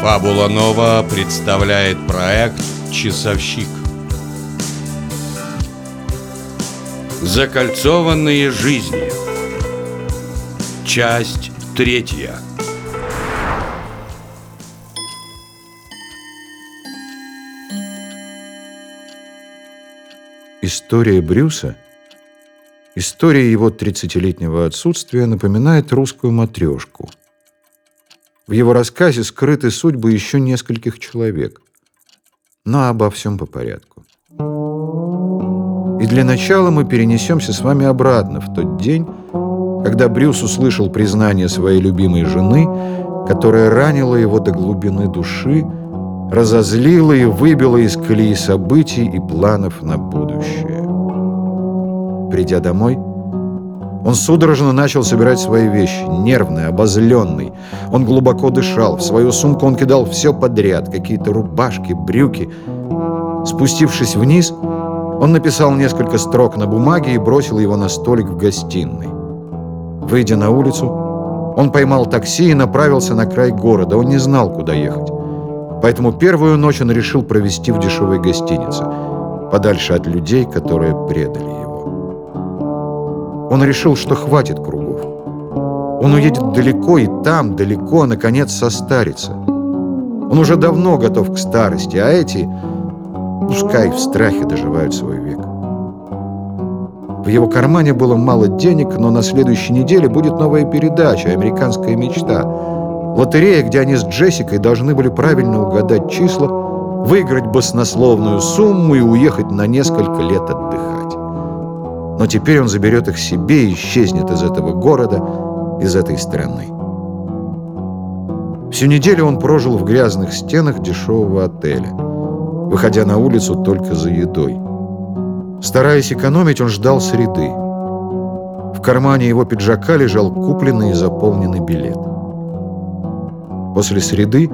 Фабула Нова представляет проект «Часовщик». Закольцованные жизни. Часть третья. История Брюса, история его 30-летнего отсутствия напоминает русскую матрешку. В его рассказе скрыты судьбы еще нескольких человек. Но обо всем по порядку. И для начала мы перенесемся с вами обратно в тот день, когда Брюс услышал признание своей любимой жены, которая ранила его до глубины души, разозлила и выбила из колеи событий и планов на будущее. Придя домой, он судорожно начал собирать свои вещи, нервный, обозленный. Он глубоко дышал, в свою сумку он кидал все подряд, какие-то рубашки, брюки. Спустившись вниз, он написал несколько строк на бумаге и бросил его на столик в гостиной. Выйдя на улицу, он поймал такси и направился на край города. Он не знал, куда ехать. Поэтому первую ночь он решил провести в дешевой гостинице, подальше от людей, которые предали его. Он решил, что хватит кругов. Он уедет далеко и там, далеко, наконец, состарится. Он уже давно готов к старости, а эти, пускай в страхе доживают свой век. В его кармане было мало денег, но на следующей неделе будет новая передача «Американская мечта», Лотерея, где они с Джессикой должны были правильно угадать числа, выиграть баснословную сумму и уехать на несколько лет отдыхать. Но теперь он заберет их себе и исчезнет из этого города, из этой страны. Всю неделю он прожил в грязных стенах дешевого отеля, выходя на улицу только за едой. Стараясь экономить, он ждал среды. В кармане его пиджака лежал купленный и заполненный билет. После среды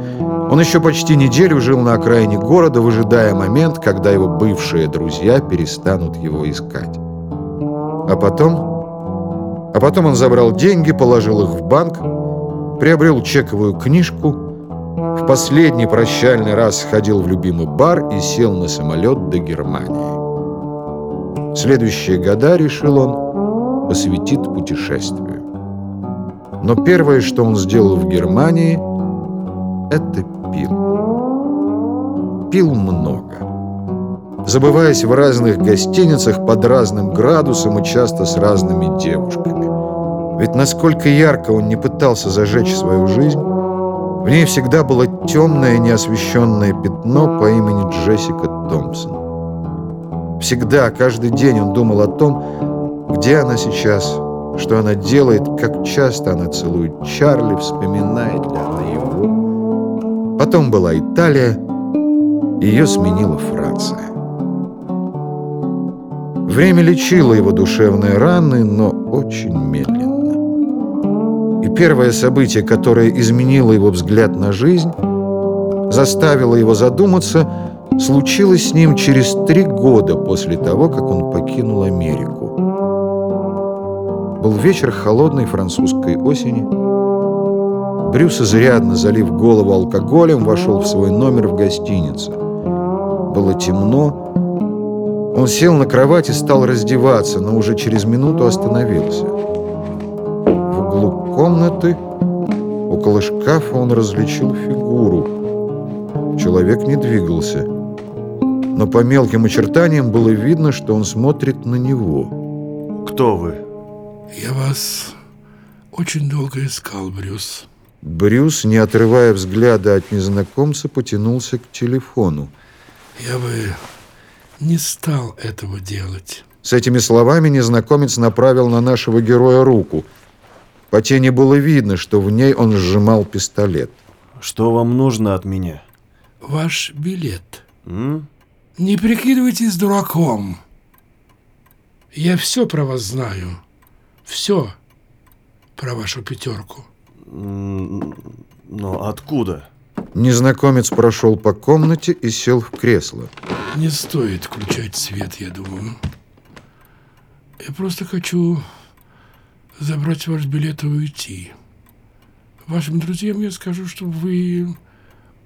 он еще почти неделю жил на окраине города, выжидая момент, когда его бывшие друзья перестанут его искать. А потом... А потом он забрал деньги, положил их в банк, приобрел чековую книжку, в последний прощальный раз сходил в любимый бар и сел на самолет до Германии. Следующие года, решил он, посвятит путешествию. Но первое, что он сделал в Германии – это пил. Пил много. Забываясь в разных гостиницах под разным градусом и часто с разными девушками. Ведь насколько ярко он не пытался зажечь свою жизнь, в ней всегда было темное неосвещенное пятно по имени Джессика Томпсон. Всегда, каждый день он думал о том, где она сейчас, что она делает, как часто она целует Чарли, вспоминает ли она его. Потом была Италия, ее сменила Франция. Время лечило его душевные раны, но очень медленно. И первое событие, которое изменило его взгляд на жизнь, заставило его задуматься, случилось с ним через три года после того, как он покинул Америку. Был вечер холодной французской осени, Брюс, изрядно залив голову алкоголем, вошел в свой номер в гостинице. Было темно. Он сел на кровать и стал раздеваться, но уже через минуту остановился. В углу комнаты, около шкафа, он различил фигуру. Человек не двигался. Но по мелким очертаниям было видно, что он смотрит на него. «Кто вы?» «Я вас очень долго искал, Брюс». Брюс, не отрывая взгляда от незнакомца, потянулся к телефону. «Я бы не стал этого делать». С этими словами незнакомец направил на нашего героя руку. По тени было видно, что в ней он сжимал пистолет. «Что вам нужно от меня?» «Ваш билет». М? «Не прикидывайтесь дураком. Я все про вас знаю. Все про вашу пятерку». Но откуда? Незнакомец прошел по комнате и сел в кресло. Не стоит включать свет, я думаю. Я просто хочу забрать ваш билет и уйти. Вашим друзьям я скажу, что вы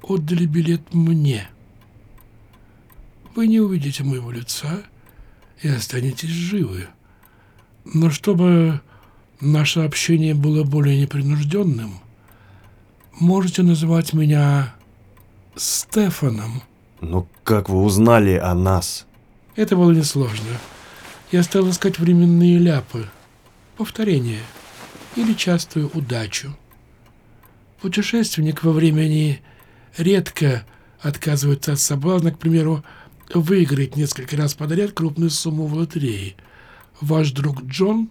отдали билет мне. Вы не увидите моего лица и останетесь живы. Но чтобы наше общение было более непринужденным, можете называть меня Стефаном. Но как вы узнали о нас? Это было несложно. Я стал искать временные ляпы, повторения или частую удачу. Путешественник во времени редко отказывается от соблазна, к примеру, выиграть несколько раз подряд крупную сумму в лотерее. Ваш друг Джон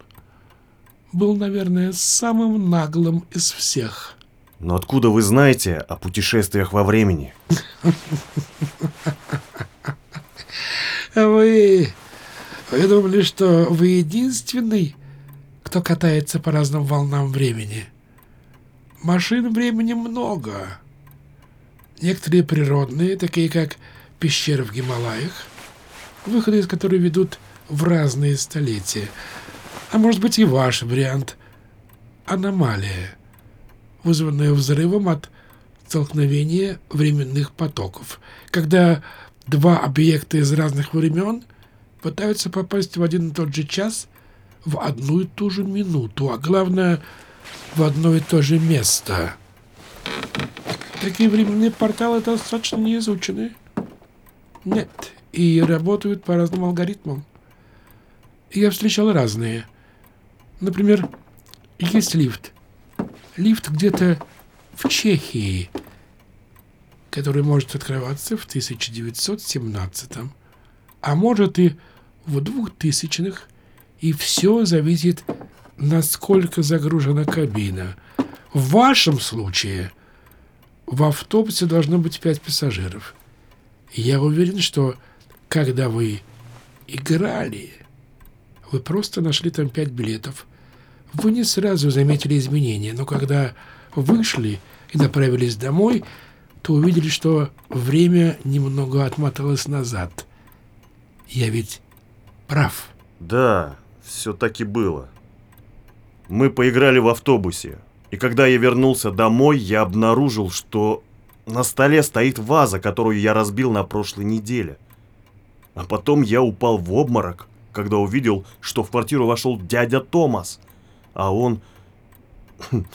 был, наверное, самым наглым из всех. Но откуда вы знаете о путешествиях во времени? Вы... Вы думали, что вы единственный, кто катается по разным волнам времени? Машин времени много. Некоторые природные, такие как пещеры в Гималаях, выходы из которых ведут в разные столетия. А может быть и ваш вариант – аномалия, вызванная взрывом от столкновения временных потоков, когда два объекта из разных времен пытаются попасть в один и тот же час в одну и ту же минуту, а главное – в одно и то же место. Такие временные порталы достаточно не изучены. Нет, и работают по разным алгоритмам. Я встречал разные. Например, есть лифт. Лифт где-то в Чехии, который может открываться в 1917 а может и в 2000-х, и все зависит, насколько загружена кабина. В вашем случае в автобусе должно быть пять пассажиров. Я уверен, что когда вы играли, вы просто нашли там пять билетов. Вы не сразу заметили изменения, но когда вышли и направились домой, то увидели, что время немного отмоталось назад. Я ведь прав. Да, все так и было. Мы поиграли в автобусе. И когда я вернулся домой, я обнаружил, что на столе стоит ваза, которую я разбил на прошлой неделе. А потом я упал в обморок, когда увидел, что в квартиру вошел дядя Томас. А он...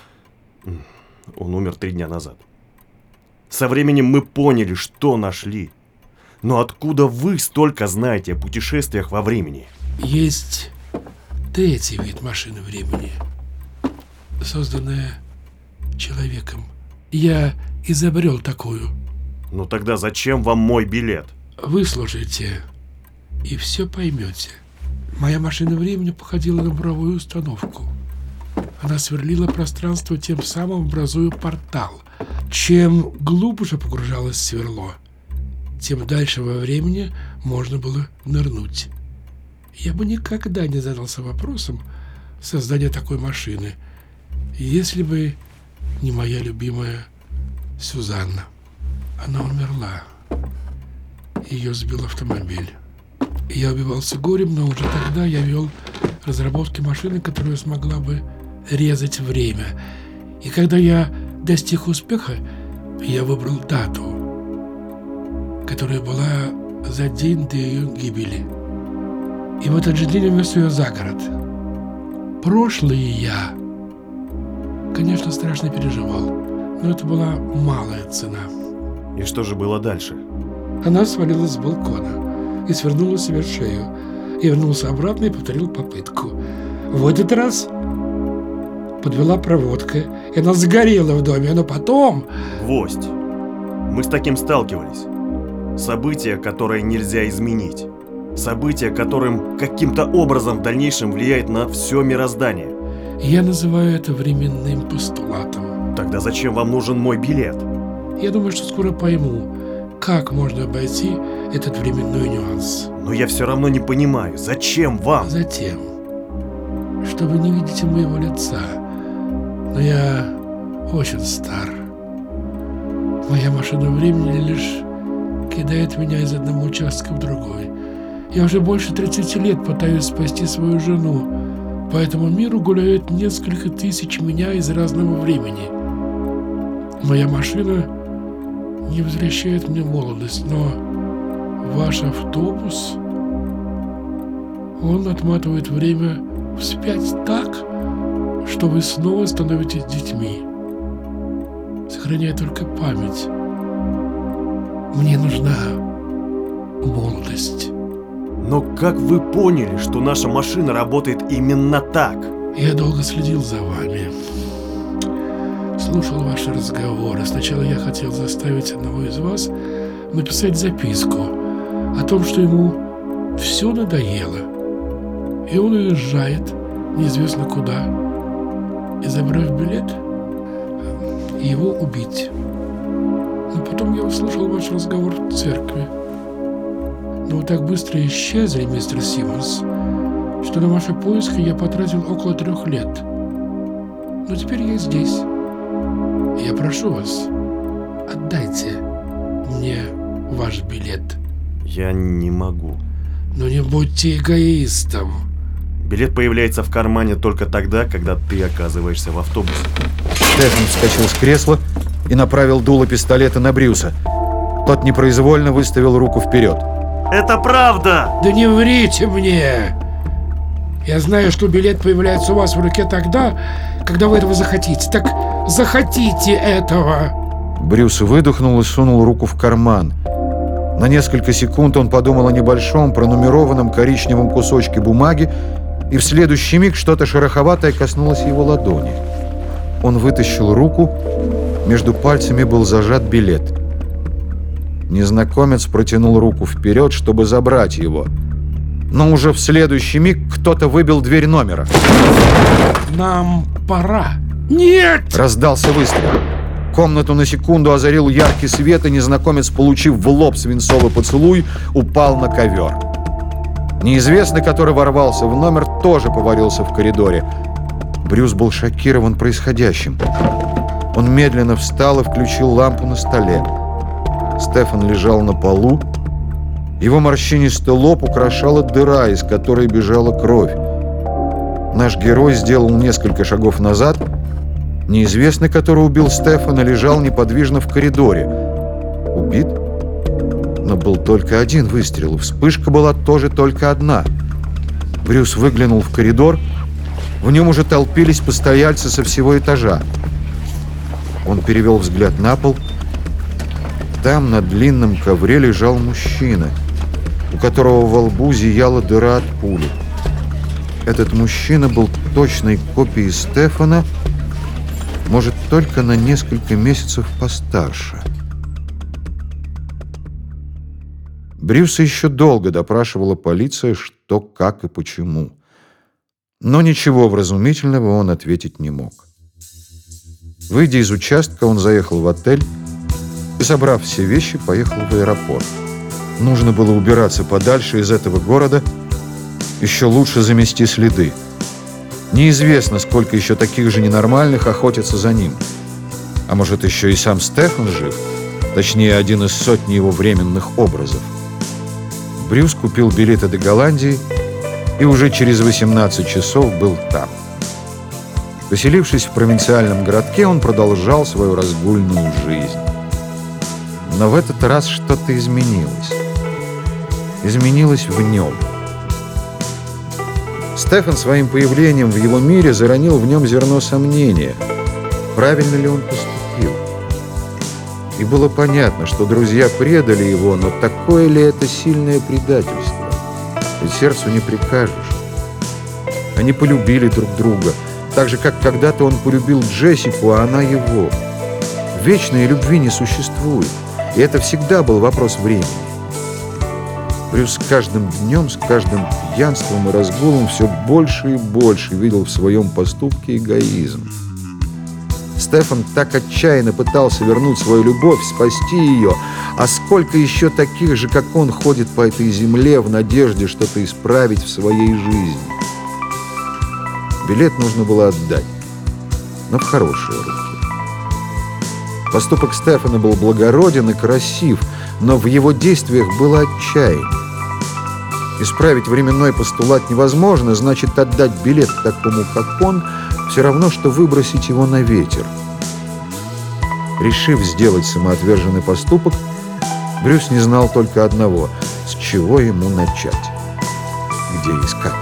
Он умер три дня назад. Со временем мы поняли, что нашли. Но откуда вы столько знаете о путешествиях во времени? Есть третий вид машины времени, созданная человеком. Я изобрел такую. Ну тогда зачем вам мой билет? Выслушайте и все поймете. Моя машина времени походила на буровую установку. Она сверлила пространство, тем самым образуя портал. Чем глубже погружалось сверло, тем дальше во времени можно было нырнуть. Я бы никогда не задался вопросом создания такой машины, если бы не моя любимая Сюзанна. Она умерла. Ее сбил автомобиль. Я убивался горем, но уже тогда я вел разработки машины, которая смогла бы резать время. И когда я достиг успеха, я выбрал дату, которая была за день до ее гибели. И в этот же день увез ее за город. Прошлое я, конечно, страшно переживал, но это была малая цена. И что же было дальше? Она свалилась с балкона и свернула себе шею. Я вернулся обратно и повторил попытку. В этот раз подвела проводка, и она сгорела в доме, но потом... Гвоздь. Мы с таким сталкивались. Событие, которое нельзя изменить. Событие, которым каким-то образом в дальнейшем влияет на все мироздание. Я называю это временным постулатом. Тогда зачем вам нужен мой билет? Я думаю, что скоро пойму, как можно обойти этот временной нюанс. Но я все равно не понимаю, зачем вам? Затем, что вы не видите моего лица, но я очень стар. Моя машина времени лишь кидает меня из одного участка в другой. Я уже больше 30 лет пытаюсь спасти свою жену. По этому миру гуляют несколько тысяч меня из разного времени. Моя машина не возвращает мне молодость, но ваш автобус, он отматывает время вспять так, что вы снова становитесь детьми. Сохраняя только память. Мне нужна молодость. Но как вы поняли, что наша машина работает именно так? Я долго следил за вами. Слушал ваши разговоры. Сначала я хотел заставить одного из вас написать записку о том, что ему все надоело. И он уезжает неизвестно куда. И забрав билет, его убить. Но потом я услышал ваш разговор в церкви. Но вы так быстро исчезли, мистер Симмонс, что на ваши поиски я потратил около трех лет. Но теперь я здесь. Я прошу вас, отдайте мне ваш билет. Я не могу. Но не будьте эгоистом. Билет появляется в кармане только тогда, когда ты оказываешься в автобусе. Стефан вскочил с кресла и направил дуло пистолета на Брюса. Тот непроизвольно выставил руку вперед. Это правда! Да не врите мне! Я знаю, что билет появляется у вас в руке тогда, когда вы этого захотите. Так захотите этого! Брюс выдохнул и сунул руку в карман. На несколько секунд он подумал о небольшом пронумерованном коричневом кусочке бумаги, и в следующий миг что-то шероховатое коснулось его ладони. Он вытащил руку, между пальцами был зажат билет. Незнакомец протянул руку вперед, чтобы забрать его. Но уже в следующий миг кто-то выбил дверь номера. Нам пора. Нет! Раздался выстрел. Комнату на секунду озарил яркий свет, и незнакомец, получив в лоб свинцовый поцелуй, упал на ковер. Неизвестный, который ворвался в номер, тоже поварился в коридоре. Брюс был шокирован происходящим. Он медленно встал и включил лампу на столе. Стефан лежал на полу. Его морщинистый лоб украшала дыра, из которой бежала кровь. Наш герой сделал несколько шагов назад. Неизвестный, который убил Стефана, лежал неподвижно в коридоре. Убит? Но был только один выстрел. Вспышка была тоже только одна. Брюс выглянул в коридор. В нем уже толпились постояльцы со всего этажа. Он перевел взгляд на пол. Там на длинном ковре лежал мужчина, у которого во лбу зияла дыра от пули. Этот мужчина был точной копией Стефана, может, только на несколько месяцев постарше. Брюса еще долго допрашивала полиция, что, как и почему. Но ничего вразумительного он ответить не мог. Выйдя из участка, он заехал в отель и, собрав все вещи, поехал в аэропорт. Нужно было убираться подальше из этого города, еще лучше замести следы. Неизвестно, сколько еще таких же ненормальных охотятся за ним. А может, еще и сам Стефан жив? Точнее, один из сотни его временных образов. Брюс купил билеты до Голландии и уже через 18 часов был там. Поселившись в провинциальном городке, он продолжал свою разгульную жизнь. Но в этот раз что-то изменилось. Изменилось в нем. Стефан своим появлением в его мире заронил в нем зерно сомнения, правильно ли он поступил. И было понятно, что друзья предали его, но такое ли это сильное предательство? Ведь сердцу не прикажешь. Они полюбили друг друга, так же, как когда-то он полюбил Джессику, а она его. Вечной любви не существует, и это всегда был вопрос времени. Брюс с каждым днем, с каждым пьянством и разгулом все больше и больше видел в своем поступке эгоизм. Стефан так отчаянно пытался вернуть свою любовь, спасти ее, а сколько еще таких же, как он, ходит по этой земле в надежде что-то исправить в своей жизни. Билет нужно было отдать, но в хорошие руки. Поступок Стефана был благороден и красив, но в его действиях было отчаяние. Исправить временной постулат невозможно, значит, отдать билет такому, как он, все равно, что выбросить его на ветер. Решив сделать самоотверженный поступок, Брюс не знал только одного – с чего ему начать, где искать.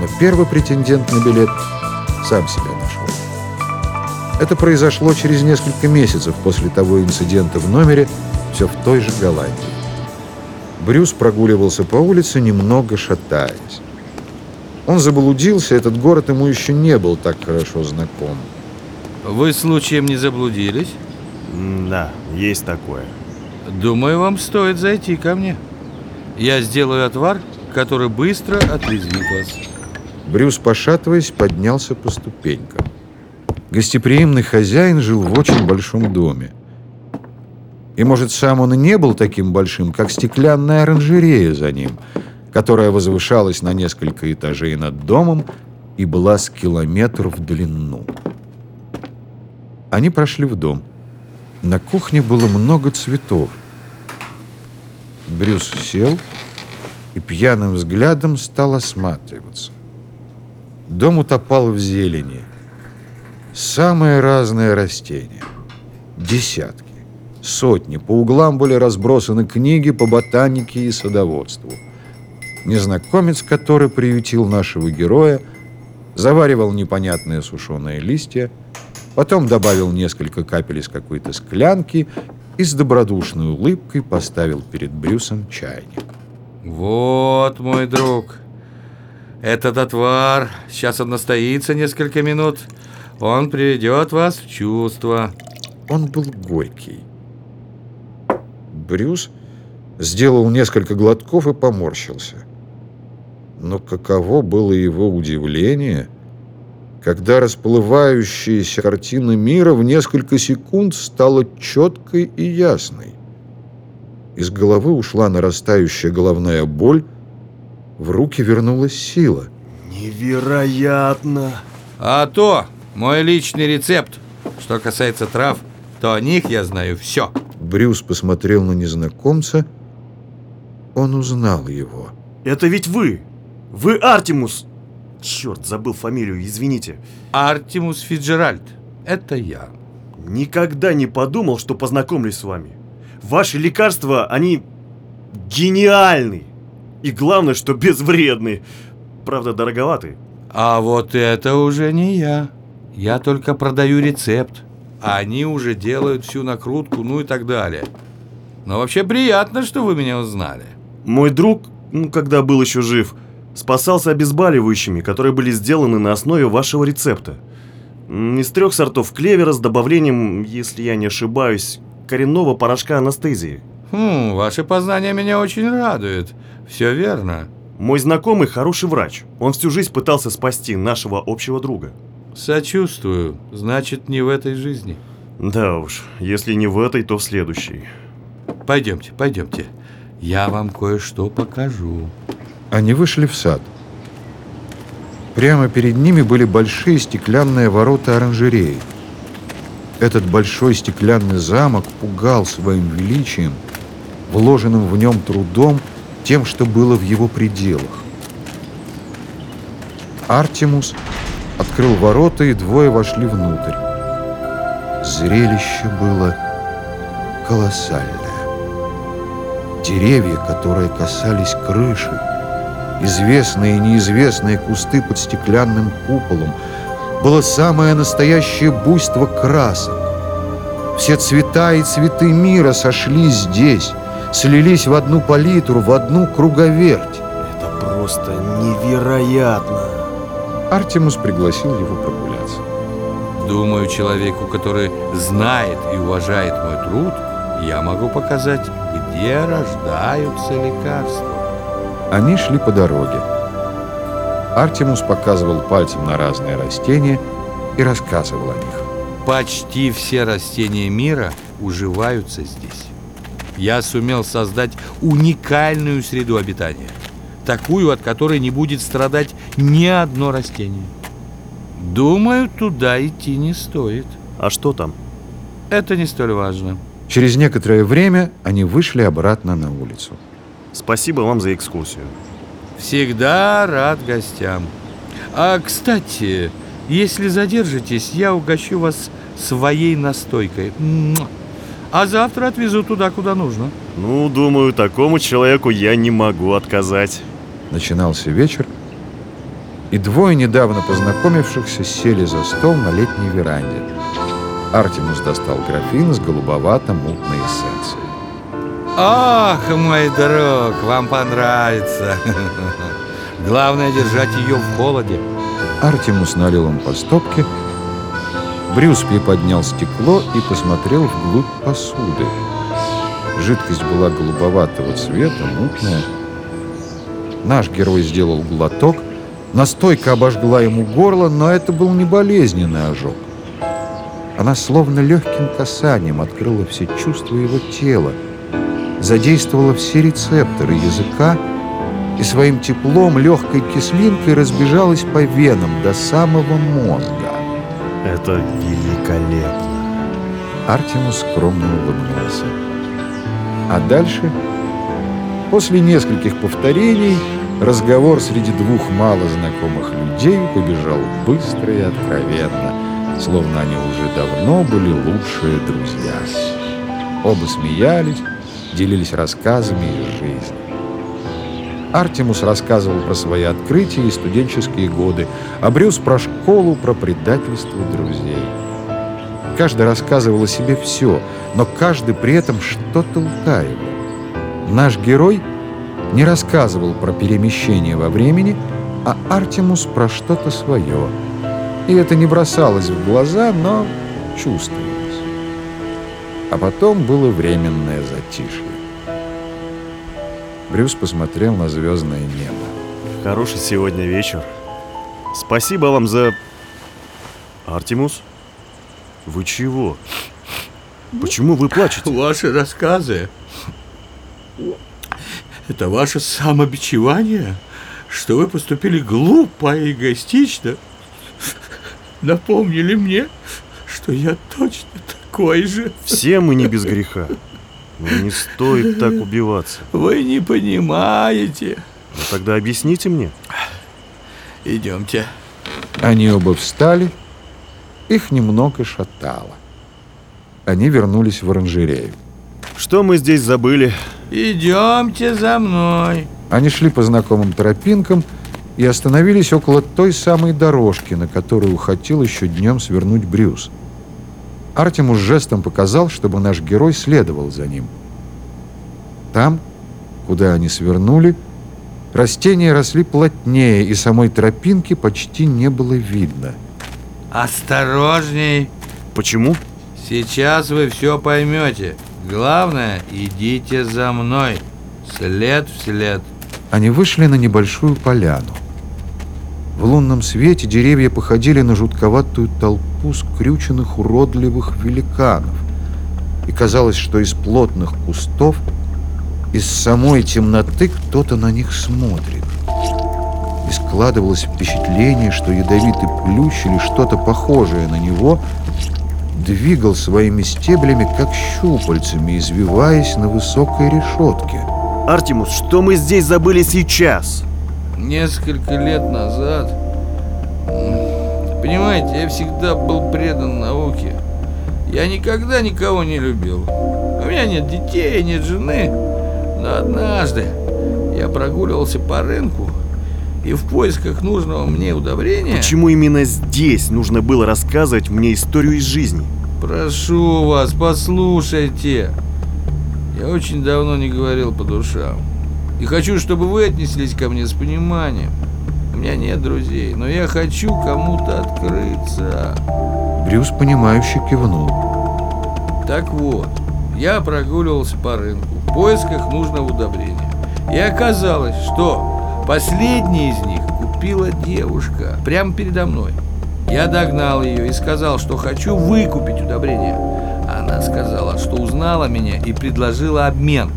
Но первый претендент на билет сам себя нашел. Это произошло через несколько месяцев после того инцидента в номере, все в той же Голландии. Брюс прогуливался по улице, немного шатаясь. Он заблудился, этот город ему еще не был так хорошо знаком. Вы случаем не заблудились? Да, есть такое. Думаю, вам стоит зайти ко мне. Я сделаю отвар, который быстро отрезвит вас. Брюс, пошатываясь, поднялся по ступенькам. Гостеприимный хозяин жил в очень большом доме. И, может, сам он и не был таким большим, как стеклянная оранжерея за ним, которая возвышалась на несколько этажей над домом и была с километр в длину. Они прошли в дом. На кухне было много цветов. Брюс сел и пьяным взглядом стал осматриваться. Дом утопал в зелени. Самые разные растения. Десятки, сотни. По углам были разбросаны книги по ботанике и садоводству. Незнакомец, который приютил нашего героя, заваривал непонятные сушеные листья, потом добавил несколько капель из какой-то склянки и с добродушной улыбкой поставил перед Брюсом чайник. Вот, мой друг, этот отвар, сейчас он настоится несколько минут, он приведет вас в чувство. Он был горький. Брюс сделал несколько глотков и поморщился. Но каково было его удивление, когда расплывающаяся картина мира в несколько секунд стала четкой и ясной. Из головы ушла нарастающая головная боль, в руки вернулась сила. Невероятно! А то мой личный рецепт. Что касается трав, то о них я знаю все. Брюс посмотрел на незнакомца. Он узнал его. Это ведь вы! Вы Артемус! Черт, забыл фамилию, извините. Артемус Фиджеральд. Это я. Никогда не подумал, что познакомлюсь с вами. Ваши лекарства, они гениальны. И главное, что безвредны. Правда, дороговаты. А вот это уже не я. Я только продаю рецепт. А они уже делают всю накрутку, ну и так далее. Но вообще приятно, что вы меня узнали. Мой друг, ну, когда был еще жив, спасался обезболивающими, которые были сделаны на основе вашего рецепта. Из трех сортов клевера с добавлением, если я не ошибаюсь, коренного порошка анестезии. Хм, ваши познания меня очень радуют. Все верно. Мой знакомый хороший врач. Он всю жизнь пытался спасти нашего общего друга. Сочувствую. Значит, не в этой жизни. Да уж, если не в этой, то в следующей. Пойдемте, пойдемте. Я вам кое-что покажу. Они вышли в сад. Прямо перед ними были большие стеклянные ворота оранжереи. Этот большой стеклянный замок пугал своим величием, вложенным в нем трудом, тем, что было в его пределах. Артемус открыл ворота, и двое вошли внутрь. Зрелище было колоссальное. Деревья, которые касались крыши, известные и неизвестные кусты под стеклянным куполом, было самое настоящее буйство красок. Все цвета и цветы мира сошлись здесь, слились в одну палитру, в одну круговерть. Это просто невероятно. Артемус пригласил его прогуляться. Думаю, человеку, который знает и уважает мой труд, я могу показать, где рождаются лекарства. Они шли по дороге. Артемус показывал пальцем на разные растения и рассказывал о них. Почти все растения мира уживаются здесь. Я сумел создать уникальную среду обитания. Такую, от которой не будет страдать ни одно растение. Думаю, туда идти не стоит. А что там? Это не столь важно. Через некоторое время они вышли обратно на улицу. Спасибо вам за экскурсию. Всегда рад гостям. А, кстати, если задержитесь, я угощу вас своей настойкой. А завтра отвезу туда, куда нужно. Ну, думаю, такому человеку я не могу отказать. Начинался вечер, и двое недавно познакомившихся сели за стол на летней веранде. Артемус достал графин с голубовато-мутной эссенцией. Ах, мой друг, вам понравится. Главное держать ее в холоде. Артемус налил им по стопке. Брюс приподнял стекло и посмотрел вглубь посуды. Жидкость была голубоватого цвета, мутная. Наш герой сделал глоток. Настойка обожгла ему горло, но это был не болезненный ожог. Она словно легким касанием открыла все чувства его тела, задействовала все рецепторы языка и своим теплом, легкой кислинкой разбежалась по венам до самого мозга. Это великолепно. Артемус скромно улыбнулся. А дальше, после нескольких повторений, разговор среди двух мало знакомых людей побежал быстро и откровенно, словно они уже давно были лучшие друзья. Оба смеялись, делились рассказами из жизни. Артемус рассказывал про свои открытия и студенческие годы, а Брюс про школу, про предательство друзей. Каждый рассказывал о себе все, но каждый при этом что-то утаивал. Наш герой не рассказывал про перемещение во времени, а Артемус про что-то свое. И это не бросалось в глаза, но чувствовалось. А потом было временное затишье. Брюс посмотрел на звездное небо. Хороший сегодня вечер. Спасибо вам за... Артемус? Вы чего? Почему вы плачете? Ваши рассказы Это ваше самобичевание, что вы поступили глупо и эгоистично Напомнили мне, что я точно такой же Все мы не без греха. Но не стоит так убиваться. Вы не понимаете Ну тогда объясните мне. Идемте Они оба встали, их немного шатало. Они вернулись в оранжерею. Что мы здесь забыли? Идемте за мной Они шли по знакомым тропинкам и остановились около той самой дорожки, на которую хотел еще днем свернуть Брюс. Артемус жестом показал, чтобы наш герой следовал за ним. Там, куда они свернули, растения росли плотнее, и самой тропинки почти не было видно. Осторожней Почему? Сейчас вы все поймете Главное, идите за мной След в след Они вышли на небольшую поляну. В лунном свете деревья походили на жутковатую толпу скрюченных уродливых великанов. И казалось, что из плотных кустов, из самой темноты кто-то на них смотрит. И складывалось впечатление, что ядовитый плющ или что-то похожее на него двигал своими стеблями, как щупальцами, извиваясь на высокой решетке. Артемус, что мы здесь забыли сейчас? Несколько лет назад Понимаете, я всегда был предан науке Я никогда никого не любил У меня нет детей, нет жены Но однажды я прогуливался по рынку И в поисках нужного мне удобрения Почему именно здесь нужно было рассказывать мне историю из жизни? Прошу вас, послушайте. Я очень давно не говорил по душам. И хочу, чтобы вы отнеслись ко мне с пониманием. У меня нет друзей, но я хочу кому-то открыться. Брюс, понимающе кивнул. Так вот, я прогуливался по рынку в поисках нужного удобрения. И оказалось, что последний из них купила девушка прямо передо мной. Я догнал ее и сказал, что хочу выкупить удобрение. Она сказала, что узнала меня и предложила обмен.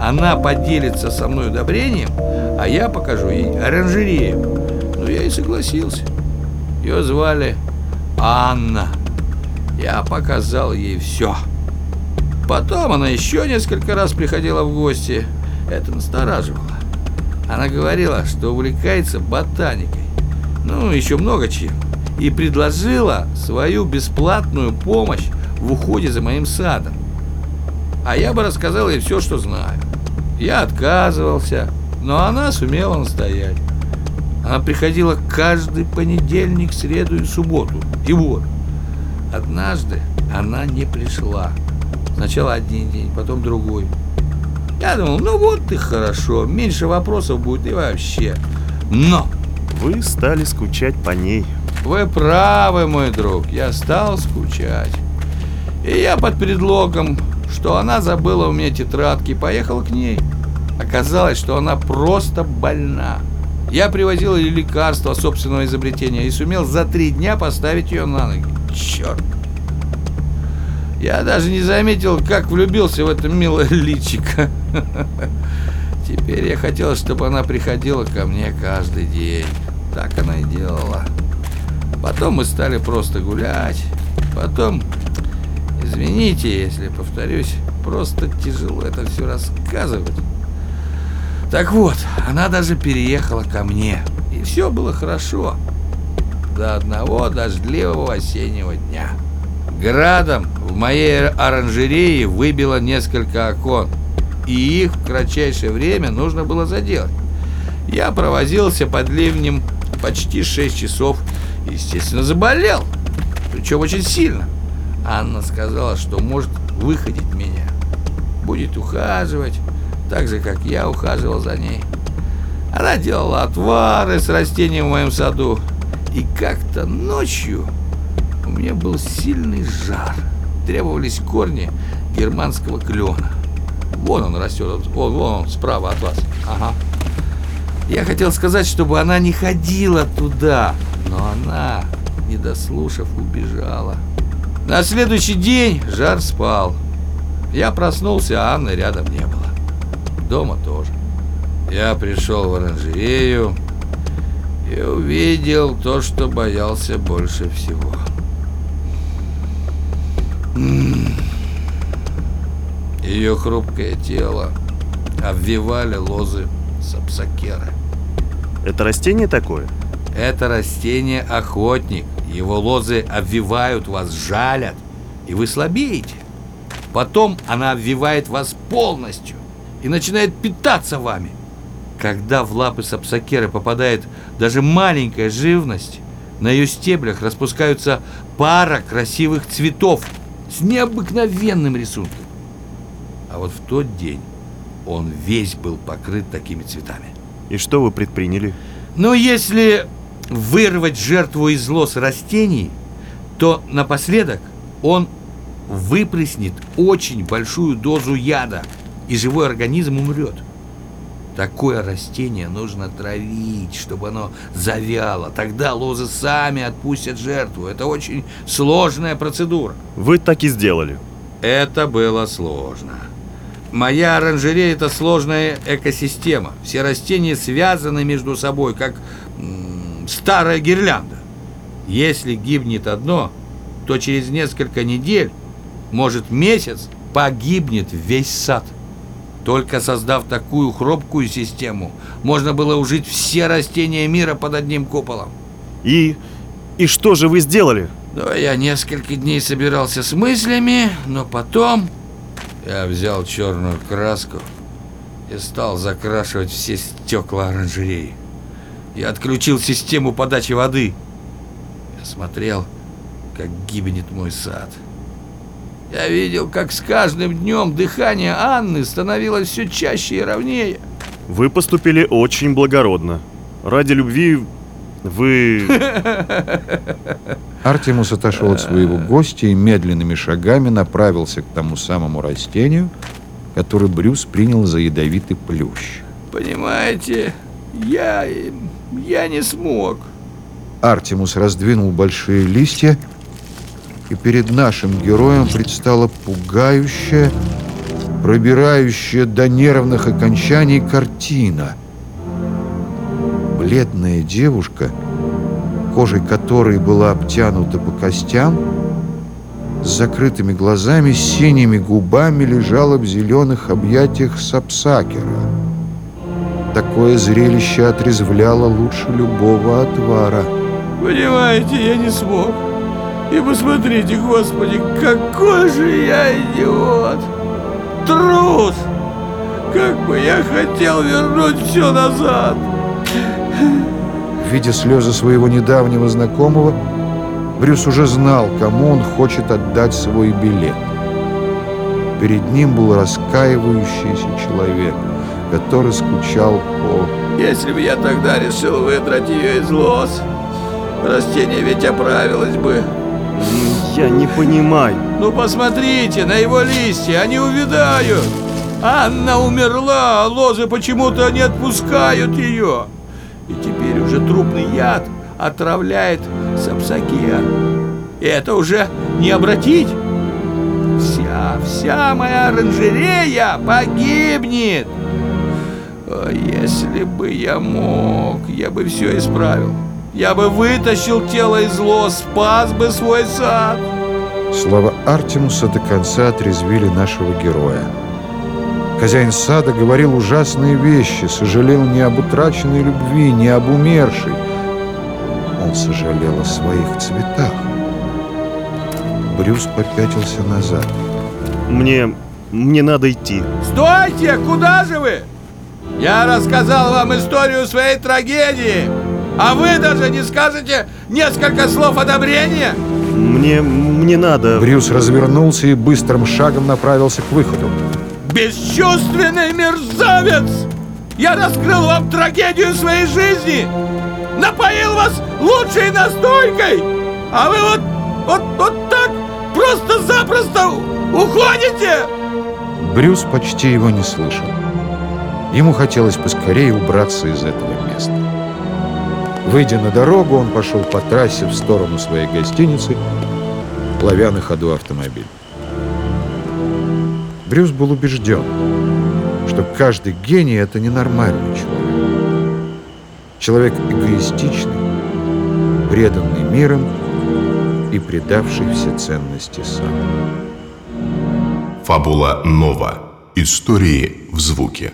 Она поделится со мной удобрением, а я покажу ей оранжерею. Ну, я и согласился. Ее звали Анна. Я показал ей все. Потом она еще несколько раз приходила в гости. Это настораживало. Она говорила, что увлекается ботаникой. Ну, еще много чем. и предложила свою бесплатную помощь в уходе за моим садом. А я бы рассказал ей все, что знаю. Я отказывался, но она сумела настоять. Она приходила каждый понедельник, среду и субботу. И вот, однажды она не пришла. Сначала один день, потом другой. Я думал, ну вот и хорошо, меньше вопросов будет и вообще. Но Вы стали скучать по ней. вы правы, мой друг, я стал скучать. И я под предлогом, что она забыла у меня тетрадки, поехал к ней. Оказалось, что она просто больна. Я привозил ей лекарства собственного изобретения и сумел за три дня поставить ее на ноги. Черт! Я даже не заметил, как влюбился в это милое личико. Теперь я хотел, чтобы она приходила ко мне каждый день. Так она и делала. Потом мы стали просто гулять. Потом, извините, если повторюсь, просто тяжело это все рассказывать. Так вот, она даже переехала ко мне. И все было хорошо. До одного дождливого осеннего дня. Градом в моей оранжерее выбило несколько окон. И их в кратчайшее время нужно было заделать. Я провозился под ливнем почти 6 часов естественно, заболел. Причем очень сильно. Анна сказала, что может выходить меня. Будет ухаживать, так же, как я ухаживал за ней. Она делала отвары с растением в моем саду. И как-то ночью у меня был сильный жар. Требовались корни германского клена. Вон он растет, вон, вон он, справа от вас. Ага. Я хотел сказать, чтобы она не ходила туда, но она, не дослушав, убежала. На следующий день жар спал. Я проснулся, а Анны рядом не было. Дома тоже. Я пришел в оранжерею и увидел то, что боялся больше всего. Ее хрупкое тело обвивали лозы сапсакеры. Это растение такое? Это растение охотник. Его лозы обвивают вас, жалят, и вы слабеете. Потом она обвивает вас полностью и начинает питаться вами. Когда в лапы сапсакеры попадает даже маленькая живность, на ее стеблях распускаются пара красивых цветов с необыкновенным рисунком. А вот в тот день он весь был покрыт такими цветами. И что вы предприняли? Но если вырвать жертву из лос растений, то напоследок он выплеснет очень большую дозу яда, и живой организм умрет. Такое растение нужно травить, чтобы оно завяло. Тогда лозы сами отпустят жертву. Это очень сложная процедура. Вы так и сделали. Это было сложно. Моя оранжерея – это сложная экосистема. Все растения связаны между собой, как старая гирлянда. Если гибнет одно, то через несколько недель, может месяц, погибнет весь сад. Только создав такую хрупкую систему, можно было ужить все растения мира под одним куполом. И... И что же вы сделали? Да, я несколько дней собирался с мыслями, но потом я взял черную краску и стал закрашивать все стекла оранжереи. Я отключил систему подачи воды. Я смотрел, как гибнет мой сад. Я видел, как с каждым днем дыхание Анны становилось все чаще и ровнее. Вы поступили очень благородно. Ради любви вы... Артемус отошел от своего гостя и медленными шагами направился к тому самому растению, который Брюс принял за ядовитый плющ. Понимаете, я... я не смог. Артемус раздвинул большие листья, и перед нашим героем предстала пугающая, пробирающая до нервных окончаний картина. Бледная девушка, кожей которой была обтянута по костям, с закрытыми глазами, синими губами лежала в зеленых объятиях сапсакера. Такое зрелище отрезвляло лучше любого отвара. Понимаете, я не смог. И посмотрите, господи, какой же я идиот! Трус! Как бы я хотел вернуть все назад! Видя слезы своего недавнего знакомого, Брюс уже знал, кому он хочет отдать свой билет. Перед ним был раскаивающийся человек, который скучал по... Если бы я тогда решил выдрать ее из лос, растение ведь оправилось бы. Я не понимаю. Ну посмотрите на его листья, они увядают. Анна умерла, а лозы почему-то не отпускают ее. И теперь уже трупный яд отравляет Сапсакия. И это уже не обратить. Вся, вся моя оранжерея погибнет. Если бы я мог, я бы все исправил. Я бы вытащил тело из лос, спас бы свой сад. Слова Артемуса до конца отрезвили нашего героя. Хозяин сада говорил ужасные вещи, сожалел не об утраченной любви, не об умершей. Он сожалел о своих цветах. Брюс попятился назад. Мне... мне надо идти. Стойте! Куда же вы? Я рассказал вам историю своей трагедии, а вы даже не скажете несколько слов одобрения? Мне... мне надо... Брюс развернулся и быстрым шагом направился к выходу. Бесчувственный мерзавец! Я раскрыл вам трагедию своей жизни! Напоил вас лучшей настойкой! А вы вот, вот, вот так просто-запросто уходите! Брюс почти его не слышал. Ему хотелось поскорее убраться из этого места. Выйдя на дорогу, он пошел по трассе в сторону своей гостиницы, ловя на ходу автомобиль. Брюс был убежден, что каждый гений — это ненормальный человек. Человек эгоистичный, преданный миром и предавший все ценности сам. Фабула Нова. Истории в звуке.